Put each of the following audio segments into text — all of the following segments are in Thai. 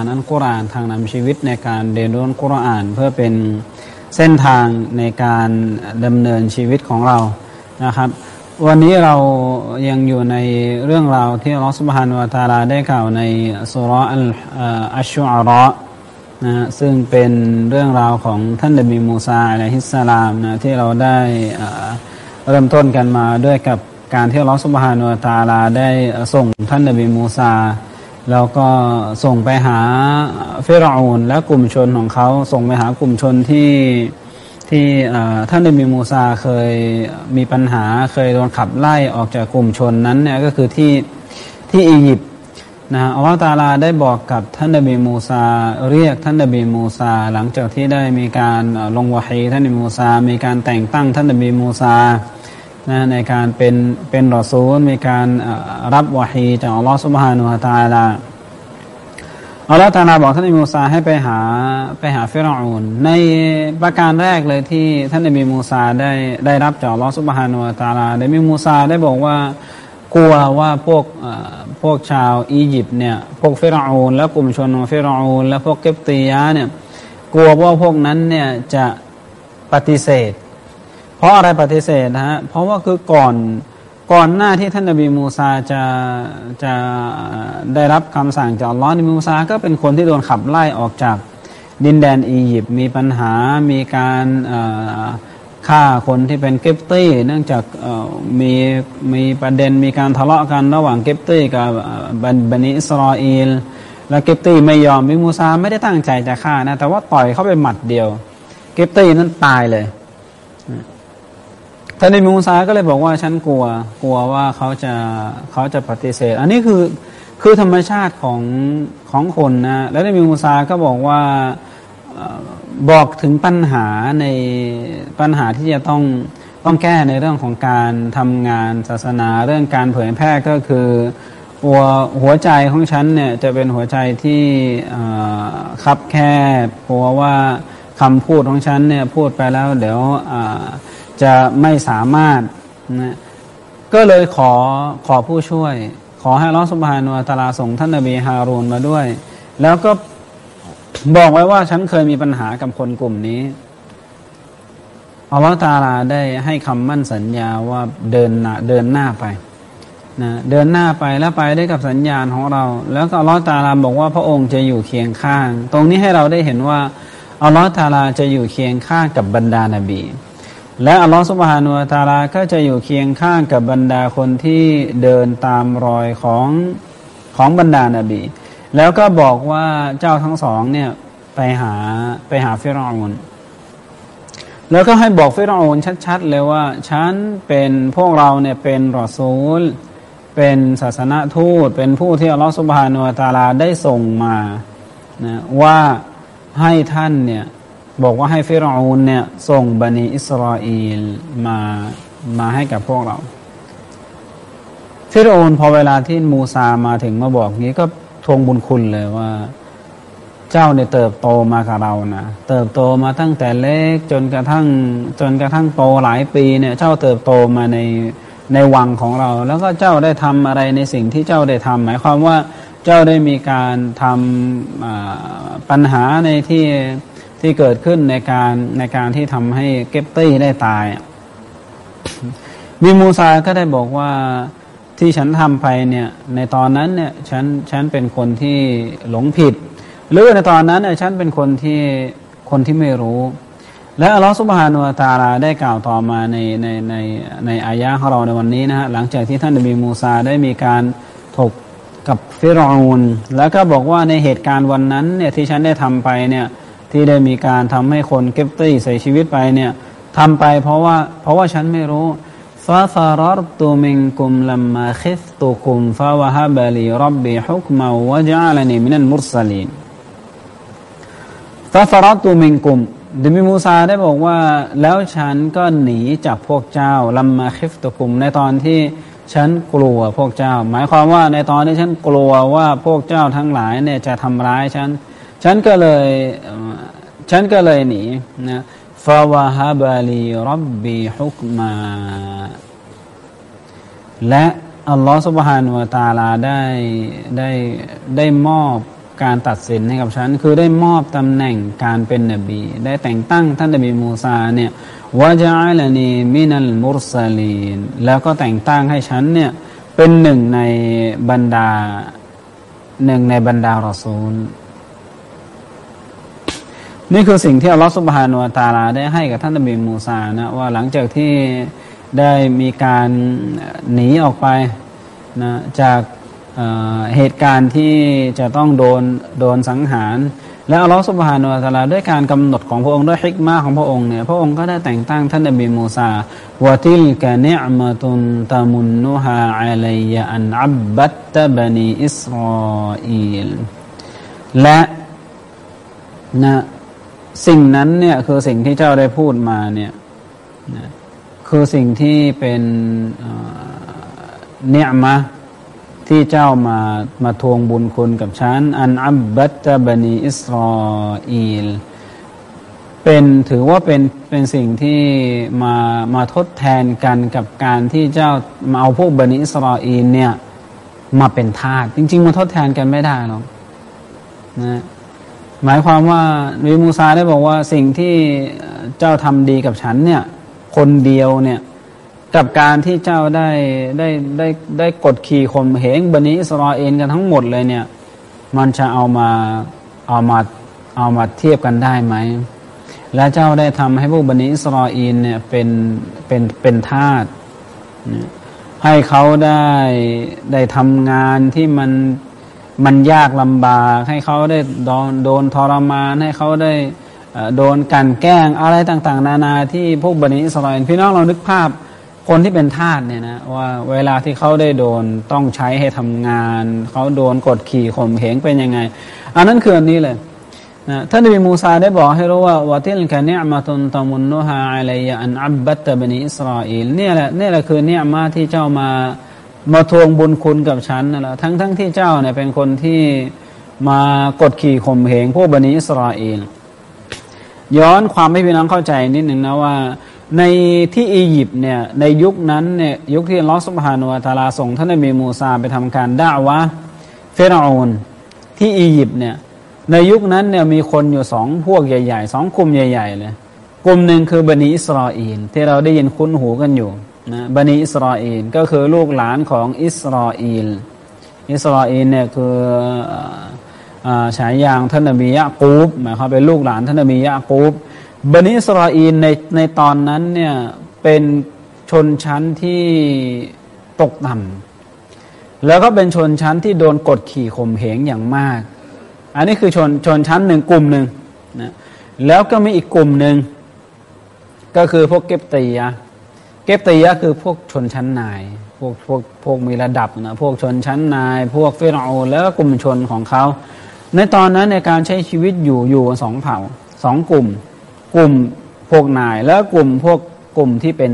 านอัลกุรอานทางนำชีวิตในการเรียนรู้อัลกุรอาน เพื่อเป็นเส้นทางในการดำเนินชีวิตของเรานะครับ วันนี้เรายังอยู่ในเรื่องราวที่อัลลอฮฺสุบฮานวะตาลาได้กล่าวในสุรอัลอัชชุอาระนะซึ่งเป็นเรื่องราวของท่านนบีมูซาอะลัยฮิสสลามนะที่เราได้เริ่มต้นกันมาด้วยกับการที่อัลลอฮฺสุบฮานุตาลาได้ส่งท่านนบีมูซา แล้วก็ส่งไปหาเฟรอูนและกลุ่มชนของเขาส่งไปหากลุ่มชนที่ที่ท่านนบีมูซาเคยมีปัญหาเคยโดนขับไล่ออกจากกลุ่มชนนั้นเนี่ยก็คือที่ที่อียิปต์นะอัลลอฮฺตาลาได้บอกกับท่านนบีมูซาเรียกท่านนบีมูซา หลังจากที่ได้มีการลงวะฮีท่านนบีมูซา มีการแต่งตั้งท่านนบีมูซา นะในการเป็นเป็นรอซูลมีการรับวะฮีจากอัลลอฮฺสุบฮานุฮะตาลาอัลลอฮฺตาลาบอกท่านนบีมูซาให้ไปหาไปหาฟิรอูนในประการแรกเลยที่ท่านนบีมูซาได้ได้รับจากอัลลอฮฺสุบฮานุฮะตาลาได้มีมูซาได้บอกว่ากลัวว่าพวกพวกชาวอียิปต์เนี่ยพวกฟิรอูนและกลุ่มชนของฟิรอูนและพวกเกปตียะเนี่ยกลัวว่าพวกนั้นเนี่ยจะปฏิเสธ เพราะอะไรปฏิเสธนะฮะเพราะว่าคือก่อนก่อนหน้าที่ท่านนบีมูซาจะจะได้รับคำสั่งจากอัลลอฮ์นบีมูซาก็เป็นคนที่โดนขับไล่ออกจากดินแดนอียิปต์มีปัญหามีการฆ่าคนที่เป็นเกปตี้ เนื่องจากมีมีประเด็นมีการทะเลาะกันระหว่างเกปตี้กับบันิอิสราเอลและเกปตี้ไม่ยอมมิมูซาไม่ได้ตั้งใจจะฆ่านะแต่ว่าต่อยเข้าไปหมัดเดียว เกปตี้นั้นตายเลย ท่านอิมูซาก็เลยบอกว่าฉันกลัวกลัวว่าเขาจะเขาจะปฏิเสธ อันนี้คือคือธรรมชาติของของคนนะ แล้วนมูซาก็บอกว่าบอกถึงปัญหาในปัญหาที่จะต้องต้องแก้ในเรื่องของการทำงานศาสนาเรื่องการเผยแพร่ก็คือหัวหัวใจของฉันเนี่ยจะเป็นหัวใจที่คับแคบเพราะว่าคำพูดของฉันเนี่ยพูดไปแล้วเดี๋ยว จะไม่สามารถนะก็เลยขอขอผู้ช่วย ขอให้ลอสุบฮานุตาลาส่งท่านนบีฮารูนมาด้วย แล้วก็บอกไว้ว่าฉันเคยมีปัญหากับคนกลุ่มนี้อัลลอฮฺตาลาได้ให้คำมั่นสัญญาว่าเดินหน้าเดินหน้าไปนะเดินหน้าไปแล้วไปได้กับสัญญาณของเรา แล้วก็อัลลอฮฺตาลาบอกว่าพระองค์จะอยู่เคียงข้าง ตรงนี้ให้เราได้เห็นว่าอัลลอฮฺตาลาจะอยู่เคียงข้างกับบรรดานาบี และอัลลอฮฺสุบฮานุตาลาก็จะอยู่เคียงข้างกับบรรดาคนที่เดินตามรอยของของบรรดานาบี แล้วก็บอกว่าเจ้าทั้งสองเนี่ยไปหาไปหาฟิรอูนแล้วก็ให้บอกฟิรอูนชัดๆเลยว่าฉันเป็นพวกเราเนี่ยเป็นรอซูล เป็นศาสนทูต เป็นผู้ที่อัลลอฮฺสุบฮานุตาลาได้ส่งมานะว่าให้ท่านเนี่ย บอกว่าให้ฟิรอูนเนี่ยส่งบันิอิสราเอลมามาให้กับพวกเรา ฟิรอูนพอเวลาที่มูซามาถึงมาบอกนี้ก็ทวงบุญคุณเลยว่า เจ้าเนี่ยเติบโตมากับเรานะเติบโตมาตั้งแต่เล็กจนกระทั่งจนกระทั่งโตหลายปีเนี่ย เจ้าเติบโตมาในในวังของเรา แล้วก็เจ้าได้ทำอะไรในสิ่งที่เจ้าได้ทำหมายความว่าเจ้าได้มีการทำปัญหาในที่ ที่เกิดขึ้นในการในการที่ทำให้เก็บตี้ได้ตายมีมูซาก็ได้บอกว่าที่ฉันทำไปเนี่ย ในตอนนั้นเนี่ยฉันฉันเป็นคนที่หลงผิด หรือในตอนนั้นเนี่ยฉันเป็นคนที่คนที่ไม่รู้ และอัลลอฮฺสุบฮานุตาลาได้กล่าวต่อมาในในในในอายะของเราในวันนี้นะฮะหลังจากที่ท่านนบีมูซาได้มีการถกกับฟิรอูนแล้วก็บอกว่าในเหตุการณ์วันนั้นเนี่ยที่ฉันได้ทำไปเนี่ย ที่ได้มีการทำให้คนเก็บตี้ใส่ชีวิตไปเนี่ยทำไปเพราะว่าเพราะว่าฉันไม่รู้ฟาฟารอตุมิงกุมลัมมาคิสตุคุมฟาวะฮะบะลีรับบีฮุกมาวะจัลนีมินันมุสลีนฟาฟารอตูมิงกุมดิมิมูซาได้บอกว่า แล้วฉันก็หนีจากพวกเจ้าลัมมาคิฟตุคุมในตอนที่ฉันกลัวพวกเจ้า หมายความว่าในตอนนี้ฉันกลัวว่าพวกเจ้าทั้งหลายเนี่ยจะทำร้ายฉัน ฉันก็เลย ฉันก็เลยหนีนะฟาวะฮาบาลีรับบีฮุกมา และอัลลอฮฺสุบฮานุวตาลาได้ได้ได้มอบการตัดสินให้กับฉัน คือได้มอบตำแหน่งการเป็นนบี ได้แต่งตั้งท่านนบีมูซาเนี่ยวะจาลนีมินัลมุรซลีน แล้วก็แต่งตั้งให้ฉันเนี่ยเป็นหนึ่งในบรรดาหนึ่งในบรรดารอซูล นี่คือสิ่งที่อัลลอฮฺสุบฮานุตาลาได้ให้กับท่านนบีมูซานะว่าหลังจากที่ได้มีการหนีออกไปนะจากเหตุการณ์ที่จะต้องโดนโดนสังหาร และอัลลอฮฺสุบฮานุอัลลาด้วยการกำหนดของพระองค์ด้วยฮิกมาของพระองค์เนี่ยพระองค์ก็ได้แต่งตั้งท่านนบีมูซาวะติลกะเนอมะตุนตามุนนุฮาอัลัยอันอับบัตตบันีอิสราเอลและนะ สิ่งนั้นเนี่ยคือสิ่งที่เจ้าได้พูดมาเนี่ยนะคือสิ่งที่เป็นเนียมะที่เจ้ามามาทวงบุญคุณกับฉัน อันอับบัตบานีอิสราเอลเป็นถือว่าเป็นเป็นสิ่งที่มามาทดแทนกันกับการที่เจ้ามาเอาพวกบันิอิสราเอลเนี่ยมาเป็นทาสจริง ๆ มาทดแทนกันไม่ได้หรอกนะ หมายความว่าวิมูซาได้บอกว่าสิ่งที่เจ้าทำดีกับฉันเนี่ย คนเดียวเนี่ยกับการที่เจ้าได้ได้ได้ได้กดขี่ข่มเหงบันิอิสราเอลกันทั้งหมดเลยเนี่ย มันจะเอามาเอามาเอามาเทียบกันได้ไหม และเจ้าได้ทำให้พวกบันิอิสราเอลเนี่ยเป็นเป็นเป็นทาสให้เขาได้ได้ทำงานที่มัน มันยากลำบากให้เขาได้โดนโดนทรมานให้เขาได้โดนกันแกล้งอะไรต่าง ๆ นานาที่พวกบันิสรอลพี่น้องเรานึกภาพคนที่เป็นทาสเนี่ยนะว่าเวลาที่เขาได้โดนต้องใช้ให้ทำงาน เขาโดนกดขี่ข่มเหงเป็นยังไง อันนั้นคืออันนี้เลยนะท่านนบีมูซาได้บอกให้รู้ว่าวะติลกะเนียมาตุนตมุนนุฮาอะลัยอันอับบัตตบนีอิสราเอลเนี่ยแหละนี่แหละคือเนียมาที่เจ้ามา มาทวงบุญคุณกับฉันนั่นแหละทั้งทั้งที่เจ้าเนี่ยเป็นคนที่มากดขี่ข่มเหงพวกบันิอิสราเอลย้อนความให้พี่น้องเข้าใจนิดหนึ่งนะว่า ในที่อียิปต์เนี่ยในยุคนั้นเนี่ยยุคที่ลอสุบฮานุอัตาลาส่งท่านนบีมูซาไปทำการด่าวะเฟรโอนที่อียิปต์เนี่ยในยุคนั้นเนี่ยมีคนอยู่สองพวกใหญ่ๆสองกลุ่มใหญ่ ๆ เลย กลุ่มหนึ่งคือบันิอิสราเอลที่เราได้ยินคุ้นหูกันอยู่ นะบันิอิสราเอลก็คือลูกหลานของอิสราเอลอิสราเอลเนี่ยคือฉายาท่านนบียะกูบหมายความเป็นลูกหลานท่านนบียะกูบบันิอิสราเอีนในในตอนนั้นเนี่ยเป็นชนชั้นที่ตกต่ำแล้วก็เป็นชนชั้นที่โดนกดขี่ข่มเหงอย่างมาก อันนี้คือชนชนชั้นหนึ่งกลุ่มหนึ่งนะแล้วก็มีอีกกลุ่มหนึ่งก็คือพวกเก็บตียะ ก็บตียะคือพวกชนชั้นนาย พวกพวกพวกมีระดับนะพวกชนชั้นนาย พวกเฟรโอแล้วก็กลุ่มชนของเขา ในตอนนั้นในการใช้ชีวิตอยู่อยู่สองเผ่าสองกลุ่ม กลุ่มพวกนาย แล้วกลุ่มพวกกลุ่มที่เป็น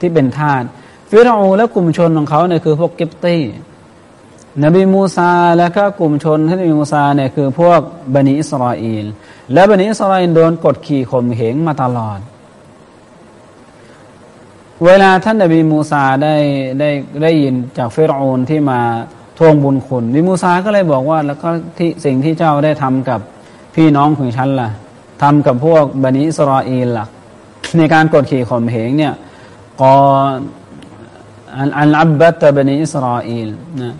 ที่เป็นทาสฟิรอูและกลุ่มชนของเขาเนี่ยคือพวกกิบตี้นบีมูซาและก็กลุ่มชนที่นบีมูซาเนี่ยคือพวกบันิอิสราเอลและบันิอิสราเอลโดนกดขี่ข่มเหงมาตลอด เวลาท่านนบีมูซาได้ได้ได้ยินจากฟิรอูนที่มาทวงบุญคุณนบีมูซาก็เลยบอกว่าแล้วก็ที่สิ่งที่เจ้าได้ทำกับพี่น้องของฉันล่ะทำกับพวกบันิอิสราเอลล่ะ ในการกดขี่ข่มเหงเนี่ยกออันอันอับบัตบันิอิสราเอลนะ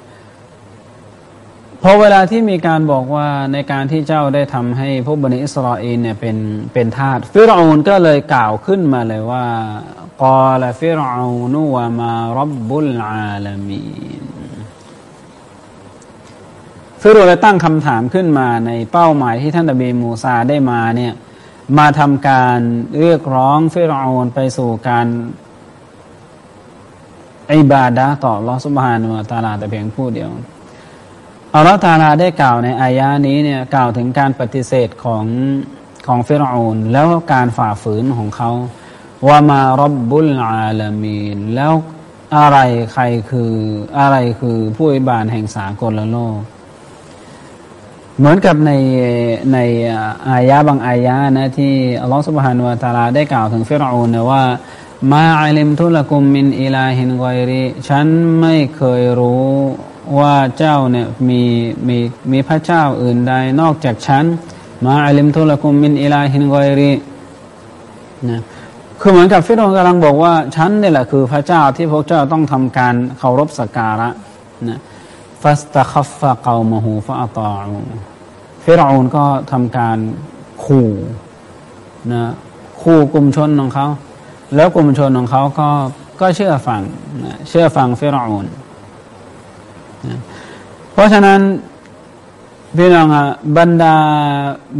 พอเวลาที่มีการบอกว่าในการที่เจ้าได้ทำให้พวกบะนีอิสราเอลเนี่ยเป็นเป็นทาสฟิรอูนก็เลยกล่าวขึ้นมาเลยว่ากอละ ฟิรเอานุ วะมาร็อบบุลอาละมีน ฟิรอูนเลยตั้งคำถามขึ้นมาในเป้าหมายที่ท่านนบีมูซาได้มาเนี่ยมาทำการเรียกร้องฟิรอูนไปสู่การอิบาดะต่อลอสุบฮานุตาลาแต่เพียงผู้เดียว อัลลอฮฺตาลาได้กล่าวในอายานี้เนี่ยกล่าวถึงการปฏิเสธของของเฟิรอูนแล้วการฝ่าฝืนของเขาว่ามารับบุลอาลามีนแล้วอะไรใครคืออะไรคือผู้อิบานแห่งสากลโลก เหมือนกับในในอายะบางอายะนะที่อัลลอฮฺสุบฮานุวะตาลาได้กล่าวถึงเฟิรอูนนะว่าما علمت لكم من إله غيري ฉันไม่เคยรู้ ว่าเจ้าเนี่ยมีมีมีพระเจ้าอื่นใดนอกจากฉัน ما علمت لكم من إله غيري นะคือเหมือนกับฟิรอูนกำลังบอกว่าฉันนี่แหละคือพระเจ้าที่พวกเจ้าต้องทำการเคารพสักการะนะفاستخف قومه فأطاع ฟิรอูนก็ทำการขู่นะขู่กลุ่มชนของเขา แล้วกลุ่มชนของเขาก็ก็เชื่อฟังนะเชื่อฟังฟิรอูนนะ เพราะฉะนั้นพี่น้องอะบรรดา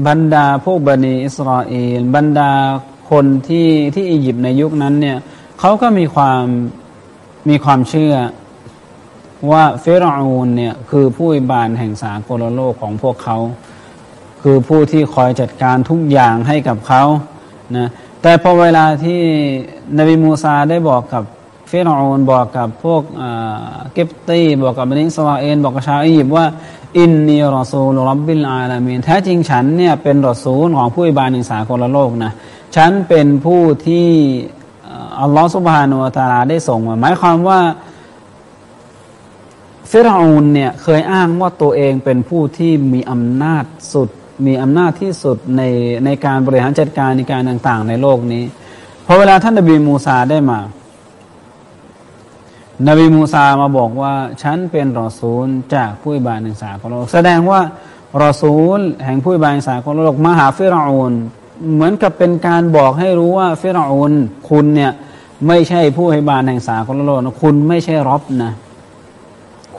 บรรดาพวกบันิอิสราเอลบรรดาคนที่ที่อียิปต์ในยุคนั้นเนี่ยเขาก็มีความมีความเชื่อว่าเฟรอูนเนี่ยคือผู้อิบานแห่งสากลโลกของพวกเขา คือผู้ที่คอยจัดการทุกอย่างให้กับเขานะแต่พอเวลาที่นบีมูซาได้บอกกับ ฟิรอูนบอกกับพวกกิบตีบอกกับบะนีอิสราเอลบอกกับชาวอียิปต์ว่าإني رسول رب العالمين แท้จริงฉันเนี่ยเป็นรอซูลของผู้อภิบาลแห่งสากลโลกนะฉันเป็นผู้ที่อัลลอฮฺสุบฮานุตาลาได้ส่งมาหมายความว่าฟิรอนเนี่ยเคยอ้างว่าตัวเองเป็นผู้ที่มีอำนาจสุด มีอำนาจที่สุดในในการบริหารจัดการในการต่าง ๆ ในโลกนี้พอเวลาท่านนบีมูซาได้มา นบีมูซามาบอกว่า ฉันเป็นรอซูลจากผู้บานในสากลโลก แสดงว่ารอซูล แห่งผู้บานในสากลโลกมาหาฟิรอูนเหมือนกับเป็นการบอกให้รู้ว่าฟิรอูนคุณเนี่ยไม่ใช่ผู้ให้บานแห่งสากลโลกนะคุณไม่ใช่รบนะ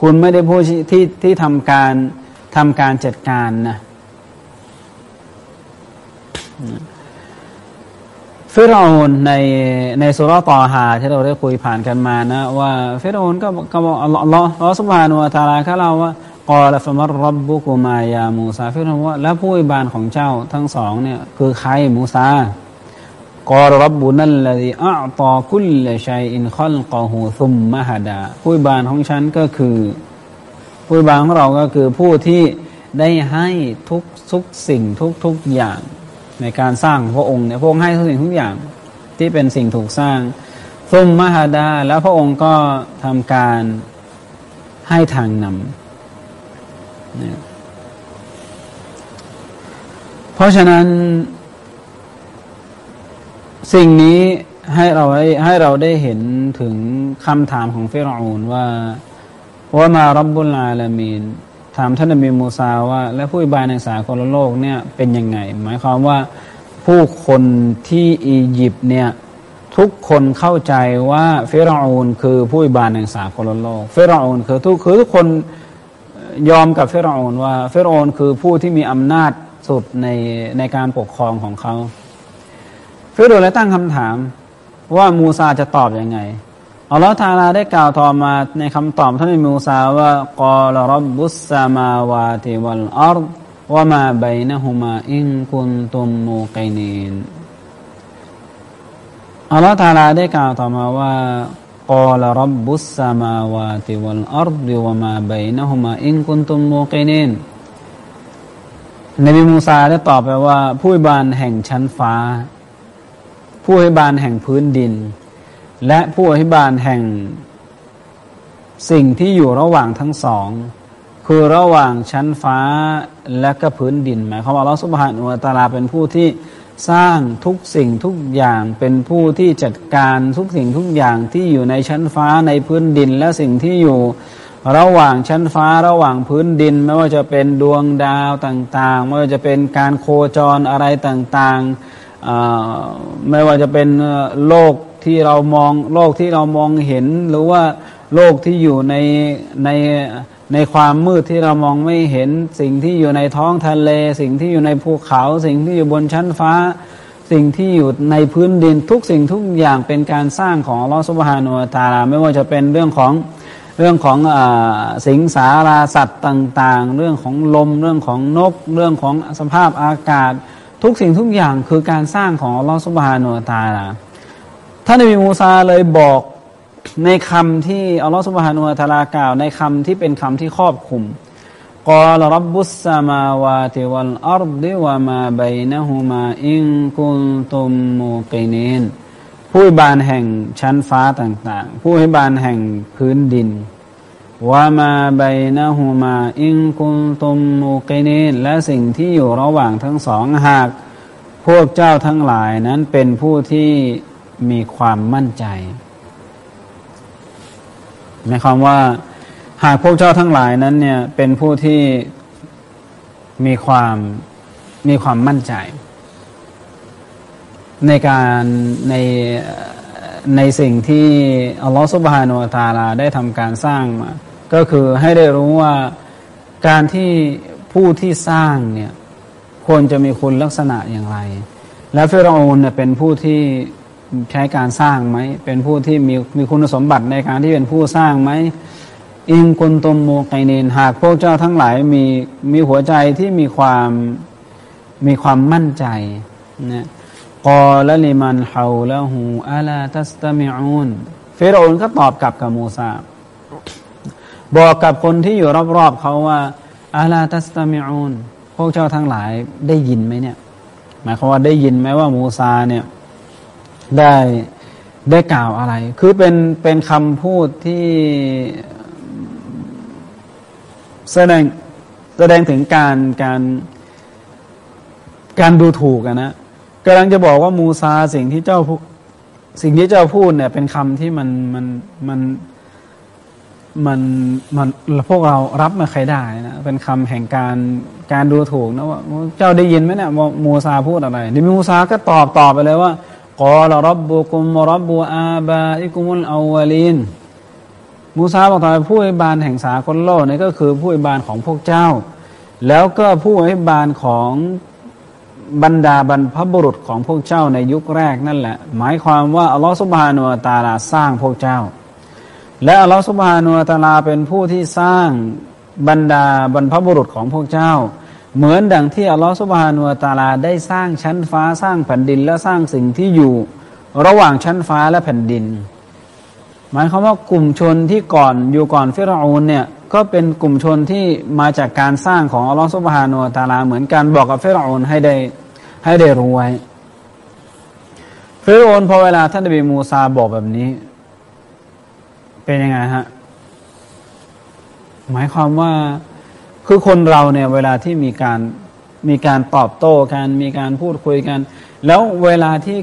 คุณไม่ได้ผู้ที่ที่ทำการทำการจัดการนะ ฟิรอูนในในสุรตอฮาที่เราได้คุยผ่านกันมานะว่าฟิรอูนก็ก็บอกอัลลอฮ์อัลลอฮ์สุบฮานุวะตาลาเขาเล่าว่ากอลฟมัรรับบุกุมายามูซาฟิรอูนว่าแล้วผู้อิบานของเจ้าทั้งสองเนี่ยคือใครมูซากอรับบุนัลลดีอัตอคุลลชัยอินคอลกอหูซุมมหดาผู้บานของฉันก็คือผู้บานของเราก็คือผู้ที่ได้ให้ทุกทุกสิ่งทุกทุกอย่าง ในการสร้างพระองค์เนี่ยพระองค์ให้ทุกสิ่งทุกอย่างที่เป็นสิ่งถูกสร้างซุมมหาดา แล้วพระองค์ก็ทำการให้ทางนำเพราะฉะนั้น สิ่งนี้ให้เราได้ให้เราได้เห็นถึงคำถามของเฟรอูนว่าว่ามารับบุลอาลามีน ถามท่านนบีมูซาว่า และผู้อิบายในสากลโลกเนี่ยเป็นยังไง หมายความว่าผู้คนที่อียิปต์เนี่ยทุกคนเข้าใจว่าเฟรอูนคือผู้อิบานในสากลโลกเฟรอูนคือทุกคือทุกคนยอมกับเฟรอูนว่าเฟรอูนคือผู้ที่มีอำนาจสุดในในการปกครองของเขาเฟรอูนเลยตั้งคำถามว่ามูซาจะตอบอยังไง อัลลอฮฺทาลาได้กล่าวต่อมาในคำตอบท่านมูซาว่าقال رب السماوات والأرض وما بينهما إن كنتم موقنين อัลลอฮฺทาลาได้กล่าวต่อมาว่ากอลรับบุสซามาวาติวัลอัรดว่ามาบยนะฮุมาอินคุนตุมมูกินีนนบีมูซาได้ตอบไปว่า ผู้บานแห่งชั้นฟ้า ผู้บาลแห่งพื้นดิน และผู้อภิบาลแห่งสิ่งที่อยู่ระหว่างทั้งสอง คือระหว่างชั้นฟ้าและก็พื้นดินหมายความว่าเราสุภานุตลาเป็นผู้ที่สร้างทุกสิ่งทุกอย่างเป็นผู้ที่จัดการทุกสิ่งทุกอย่างที่อยู่ในชั้นฟ้าในพื้นดิน และสิ่งที่อยู่ระหว่างชั้นฟ้าระหว่างพื้นดิน ไม่ว่าจะเป็นดวงดาวต่างๆ ไม่ว่าจะเป็นการโคจรอะไรต่างๆไม่ว่าจะเป็นโลก ที่เรามองโลกที่เรามองเห็น หรือว่าโลกที่อยู่ในในในความมืดที่เรามองไม่เห็น สิ่งที่อยู่ในท้องทะเล สิ่งที่อยู่ในภูเขา สิ่งที่อยู่บนชั้นฟ้า สิ่งที่อยู่ในพื้นดินทุกสิ่งทุกอย่างเป็นการสร้างของลอสุบฮานุตาลาไม่ว่าจะเป็นเรื่องของเรื่องของอสิงสาราสัตว์ต่างๆ เรื่องของลม เรื่องของนก เรื่องของสภาพอากาศ ทุกสิ่งทุกอย่างคือการสร้างของลอสุบฮานุตาลา ท่านนบีมูซาเลยบอกในคำที่อัลลอฮฺสุบฮานุตาลากล่าว ในคำที่เป็นคำที่ครอบคลุมกอลรับบุสมาวาติวัลอัรดิวะมาบัยนะฮุมาอิงกุนตุมมูกินินผู้บานแห่งชั้นฟ้าต่างๆ ผู้ให้บานแห่งพื้นดินวามาไบนะฮูมาอิงกุนตุมมูกินีนและสิ่งที่อยู่ระหว่างทั้งสองหาก พวกเจ้าทั้งหลายนั้นเป็นผู้ที่ มีความมั่นใจหมายความว่าหากพวกเจ้าทั้งหลายนั้นเนี่ยเป็นผู้ที่มีความมีความมั่นใจ ในการในในสิ่งที่อัลลอฮฺสุบฮานุตาลาได้ทำการสร้างมา ก็คือให้ได้รู้ว่าการที่ผู้ที่สร้างเนี่ยควรจะมีคุณลักษณะอย่างไร และฟิรโอนเนี่ยเป็นผู้ที่ ใช้การสร้างไหม เป็นผู้ที่มีมีคุณสมบัติในการที่เป็นผู้สร้างไหมอิงกุนตมโมไกเนนหากพวกเจ้าทั้งหลายมีมีหัวใจที่มีความมีความมั่นใจนะกอละลิมันเฮาละหูอาลาตัสตามิอูนเฟโรนก็ตอบกลับกับมูซาบอกกับคนที่อยู่รอบๆเขาว่าอาลาตัสตามิอูนพวกเจ้าทั้งหลายได้ยินไหมเนี่ย หมายความว่าได้ยินไหมว่ามูซาเนี่ย ได้ได้กล่าวอะไร คือเป็นเป็นคำพูดที่แสดงแสดงถึงการการการดูถูกนะกำลังจะบอกว่ามูซาสิ่งที่เจ้าสิ่งที่เจ้าพูดเนี่ย เป็นคำที่มันมันมันมันมันพวกเรารับม่เคยได้นะเป็นคำแห่งการการดูถูกนะว่าเจ้าได้ยินไหมเนี่ยมูซาพูดอะไรดิมูซาก็ตอบตอบไปเลยว่า กอลรับบุกุมรับบูอาบาอิกุมุลอาวลินมูซาบอกต่อไปผู้อิบานแห่งสากลโลกนี่ก็คือผู้อิบานของพวกเจ้า แล้วก็ผู้อิบานของบรรดาบรรพบุรุษของพวกเจ้าในยุคแรกนั่นแหละ หมายความว่าอัลลอฮฺสุบฮานุตาลาสร้างพวกเจ้า และอัลลอฮฺสุบฮานุตาลาเป็นผู้ที่สร้างบรรดาบรรพบุรุษของพวกเจ้า เหมือนดังที่อัลลอฮฺสุบฮานุตาลาได้สร้างชั้นฟ้าสร้างแผ่นดินและสร้างสิ่งที่อยู่ ระหว่างชั้นฟ้าและแผ่นดิน หมายความว่ากลุ่มชนที่ก่อนอยู่ก่อนฟิรอูนเนี่ยก็เป็นกลุ่มชนที่มาจากการสร้างของอัลลอฮฺสุบฮานุตาลาเหมือนกันบอกกับฟิรอูนให้ได้ให้ได้รู้ไว้ฟิรอูนพอเวลาท่านนบีมูซาบอกแบบนี้ เป็นยังไงฮะหมายความว่า คือคนเราเนี่ยเวลาที่มีการมีการตอบโต้กันมีการพูดคุยกัน แล้วเวลาที่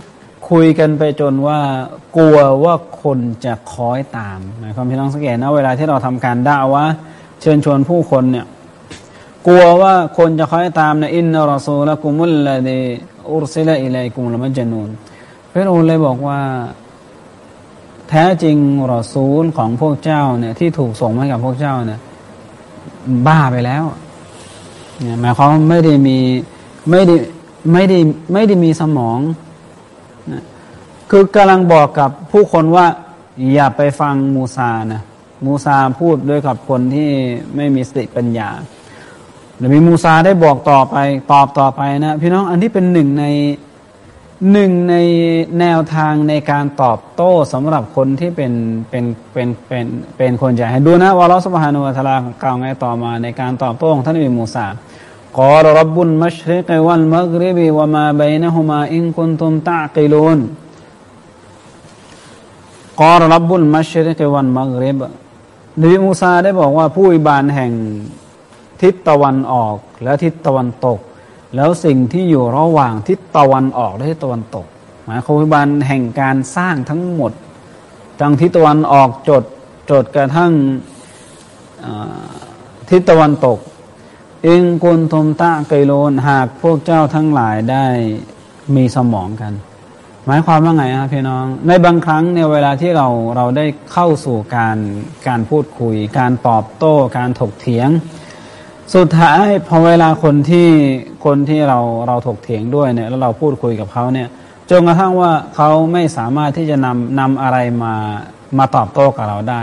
คุยกันไปจนว่ากลัวว่าคนจะคอยตามหมายความพี่น้องสังเกตนะเวลาที่เราทำการด่าว่าเชิญชวนผู้คนเนี่ยกลัวว่าคนจะคอยตามนะอินนารอซูละกุมุลละเดอุรซิละอิเลกุมละมัจญูนพระองค์เลยบอกว่า แท้จริงรอซูลของพวกเจ้าเนี่ยที่ถูกส่งมากับพวกเจ้าเนี่ย บ้าไปแล้วเนี่ยหมายความไม่ได้มีไม่ได้ไม่ได้ไม่ได้มีสมองนะคือกำลังบอกกับผู้คนว่า อย่าไปฟังมูซานะมูซาพูดด้วยกับคนที่ไม่มีสติปัญญาหรือมีมูซาได้บอกต่อไปตอบต่อไปนะ พี่น้องอันนี้เป็นหนึ่งใน หนึ่งในแนวทางในการตอบโต้สำหรับคนที่เป็นเป็นเป็นเป็นเป็นคนใหญ่ให้ดูนะว่าเราสมหานุทลากล่าวไงต่อมาในการตอบโต้ของท่านอิมูซากอรรับบุญมัชริกวันมักริบีวะมาบนะฮุมาอินคุนตุมตะกิลุนกอรรับบุญมัชริกวันมักริบนบีมูซาได้บอกว่าผู้อิบานแห่งทิศตะวันออกและทิศตะวันตก แล้วสิ่งที่อยู่ระหว่างทิศตะวันออกและทิศตะวันตก หมายความว่าแห่งการสร้างทั้งหมดทั้งทิศตะวันออกจดจดกระทั่งทิศตะวันตก เอิงกุนทมตะไกโลนหากพวกเจ้าทั้งหลายได้มีสมองกัน หมายความว่าไงครับพี่น้อง ในบางครั้งเนี่ยเวลาที่เราเราได้เข้าสู่การการพูดคุย การตอบโต้ การถกเถียง สุดท้ายพอเวลาคนที่คนที่เราเราถกเถียงด้วยเนี่ยแล้วเราพูดคุยกับเขาเนี่ยจนกระทั่งว่าเขาไม่สามารถที่จะนำนำอะไรมามาตอบโต้กับเราได้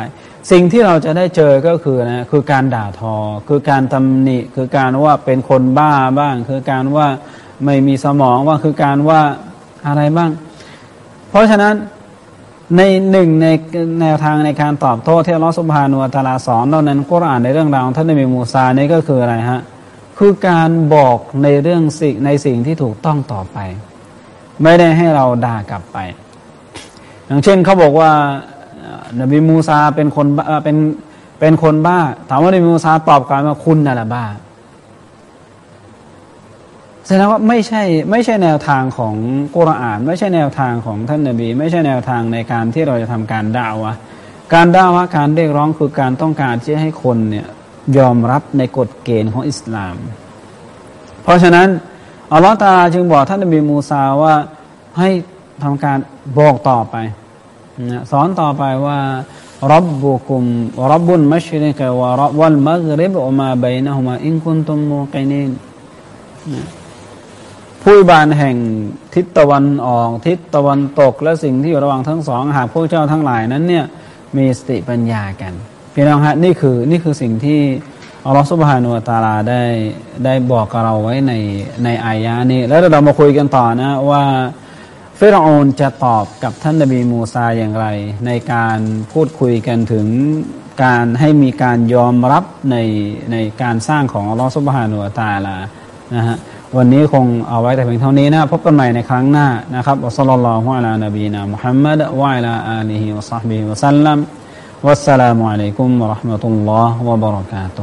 สิ่งที่เราจะได้เจอก็คือนะคือการด่าทอ คือการตำหนิ คือการว่าเป็นคนบ้าบ้าง คือการว่าไม่มีสมองว่าคือการว่าอะไรบ้าง เพราะฉะนั้น ในหนึ่งในแนวทางในการตอบโต้ที่ลอสุภานุตาลาสอนเรานั้นก็อ่านในเรื่องราวของท่านนบีมูซานี่ก็คืออะไรฮะคือการบอกในเรื่องสิ่งในสิ่งที่ถูกต้องต่อไป ไม่ได้ให้เราด่ากลับไป อย่างเช่นเขาบอกว่านบีมูซาเป็นคนเป็นเป็นคนบ้า ถามว่านบีมูซาตอบกลับมาคุณน่ะละบ้า แสดงว่าไม่ใช่ไม่ใช่แนวทางของกุรอาน ไม่ใช่แนวทางของท่านนบี ไม่ใช่แนวทางในการที่เราจะทำการด่าวะการด่าวะการเรียกร้องคือการต้องการที่ให้คนเนี่ยยอมรับในกฎเกณฑ์ของอิสลาม เพราะฉะนั้นอัลลอฮฺตาจึงบอกท่านนบีมูซาว่าให้ทำการบอกต่อไปสอนต่อไปว่ารับบุคุมรับบุญมัชริกวะรับวัลมักริบอมาบนะฮุมาอินคุนตุมมูกินิน ผู้บานแห่งทิศตะวันออก ทิศตะวันตกและสิ่งที่อยู่ระหว่างทั้งสองหากพวกเจ้าทั้งหลายนั้นเนี่ยมีสติปัญญากันพี่น้องฮะนี่คือนี่คือสิ่งที่อัลลอฮฺสุบฮานุตาลาได้ได้บอกกับเราไว้ในในอายะนี้ แล้วเรามาคุยกันต่อนะว่าฟิรออนจะตอบกับท่านนบีมูซาอย่างไร ในการพูดคุยกันถึงการให้มีการยอมรับในในการสร้างของอัลลอฮฺสุบฮานุตาลานะฮะ วันนี้คงเอาไว้แต่เพียงเท่านี้นะพบกันใหม่ในครั้งหน้านะครับอัสลลัลลอฮุอะลานบีนามุฮัมมัดวะอลาอาลีฮิวะซัฮบิฮิวะสัลลัมวัสสลามุอะลัยกุมวะราะห์มะตุลลอฮ์วะบะราะกาตุ